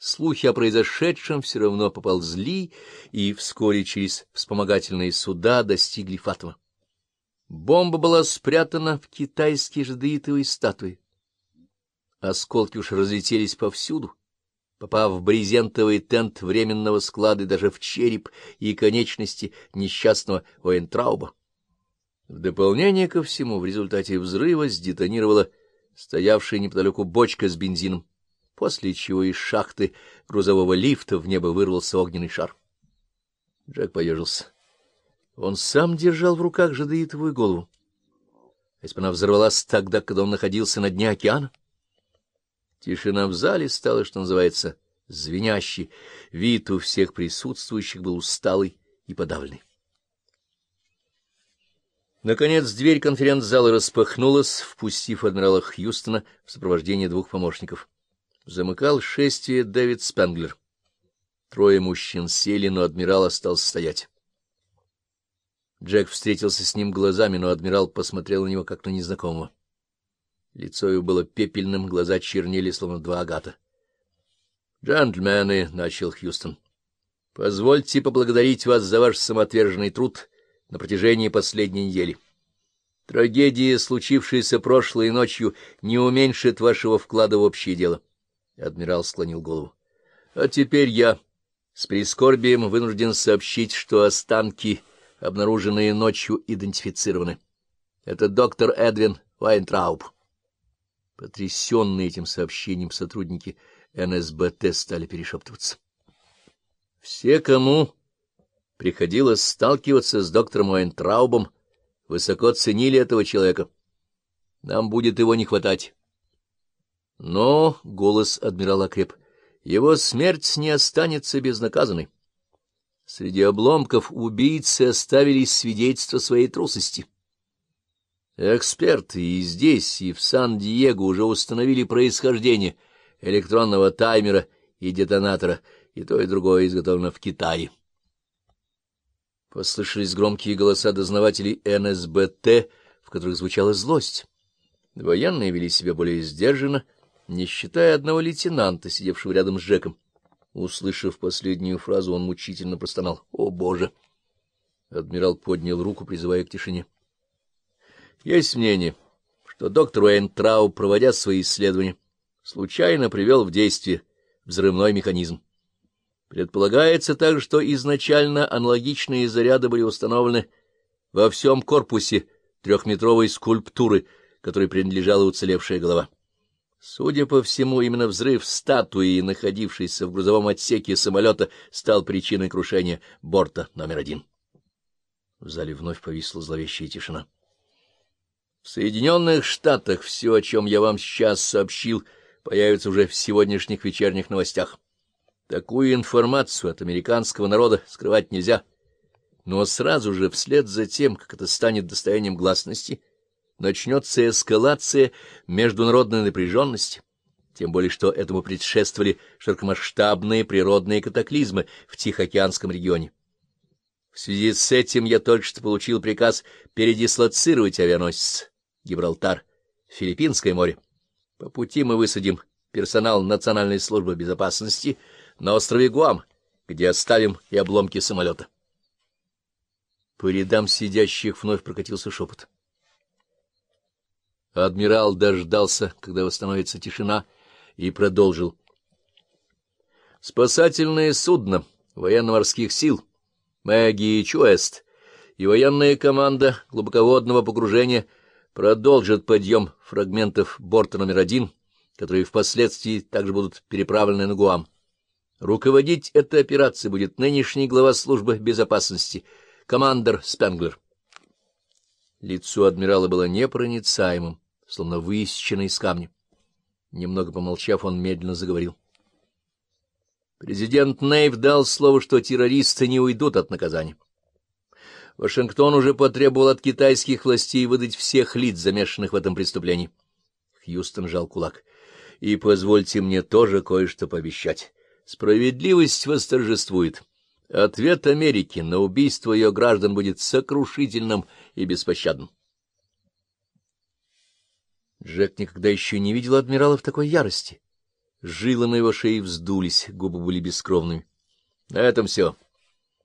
слухи о произошедшем все равно поползли и вскоре через вспомогательные суда достигли Фатова. Бомба была спрятана в китайские жадеитовые статуи. Осколки уж разлетелись повсюду, попав в брезентовый тент временного склада даже в череп и конечности несчастного Оэнтрауба. В дополнение ко всему, в результате взрыва сдетонировала стоявшая неподалеку бочка с бензином, после чего из шахты грузового лифта в небо вырвался огненный шар. Джек поежился. Он сам держал в руках жадеитовую голову. Если бы она взорвалась тогда, когда он находился на дне океана? Тишина в зале стала, что называется, звенящей. Вид у всех присутствующих был усталый и подавленный. Наконец дверь конференц-зала распахнулась, впустив адмирала Хьюстона в сопровождении двух помощников. Замыкал шествие Дэвид Спенглер. Трое мужчин сели, но адмирал остался стоять. Джек встретился с ним глазами, но адмирал посмотрел на него как на незнакомого. Лицо его было пепельным, глаза чернели, словно два агата. — Джентльмены, — начал Хьюстон, — позвольте поблагодарить вас за ваш самоотверженный труд на протяжении последней недели. Трагедия, случившаяся прошлой ночью, не уменьшит вашего вклада в общее дело. Адмирал склонил голову. — А теперь я с прискорбием вынужден сообщить, что останки обнаруженные ночью, идентифицированы. Это доктор Эдвин Вайнтрауб. Потрясенные этим сообщением сотрудники НСБТ стали перешептываться. Все, кому приходилось сталкиваться с доктором Вайнтраубом, высоко ценили этого человека. Нам будет его не хватать. Но, — голос адмирала креп, — его смерть не останется безнаказанной. Среди обломков убийцы оставили свидетельство своей трусости. Эксперты и здесь, и в Сан-Диего уже установили происхождение электронного таймера и детонатора, и то, и другое изготовлено в Китае. Послышались громкие голоса дознавателей НСБТ, в которых звучала злость. Военные вели себя более сдержанно, не считая одного лейтенанта, сидевшего рядом с Джеком. Услышав последнюю фразу, он мучительно простонал. — О, Боже! Адмирал поднял руку, призывая к тишине. — Есть мнение, что доктор Уэйнтрау, проводя свои исследования, случайно привел в действие взрывной механизм. Предполагается также, что изначально аналогичные заряды были установлены во всем корпусе трехметровой скульптуры, которой принадлежала уцелевшая голова. Судя по всему, именно взрыв статуи, находившейся в грузовом отсеке самолета, стал причиной крушения борта номер один. В зале вновь повисла зловещая тишина. В Соединенных Штатах все, о чем я вам сейчас сообщил, появится уже в сегодняшних вечерних новостях. Такую информацию от американского народа скрывать нельзя. Но сразу же, вслед за тем, как это станет достоянием гласности, — начнется эскалация международной напряженности, тем более что этому предшествовали широкомасштабные природные катаклизмы в Тихоокеанском регионе. В связи с этим я только что получил приказ передислоцировать авианосец Гибралтар Филиппинское море. По пути мы высадим персонал Национальной службы безопасности на острове Гуам, где оставим и обломки самолета. По рядам сидящих вновь прокатился шепот. Адмирал дождался, когда восстановится тишина, и продолжил. Спасательное судно военно-морских сил Мэгги Чуэст и военная команда глубоководного погружения продолжат подъем фрагментов борта номер один, которые впоследствии также будут переправлены на Гуам. Руководить этой операцией будет нынешний глава службы безопасности, командор Спенглер. Лицо адмирала было непроницаемым, словно высеченное из камня. Немного помолчав, он медленно заговорил. Президент Нейв дал слово, что террористы не уйдут от наказания. Вашингтон уже потребовал от китайских властей выдать всех лиц, замешанных в этом преступлении. Хьюстон жал кулак. И позвольте мне тоже кое-что пообещать. Справедливость восторжествует. Ответ Америки на убийство ее граждан будет сокрушительным и беспощадным. Джек никогда еще не видел адмирала в такой ярости. Жилы на его шее вздулись, губы были бескровными. — На этом все.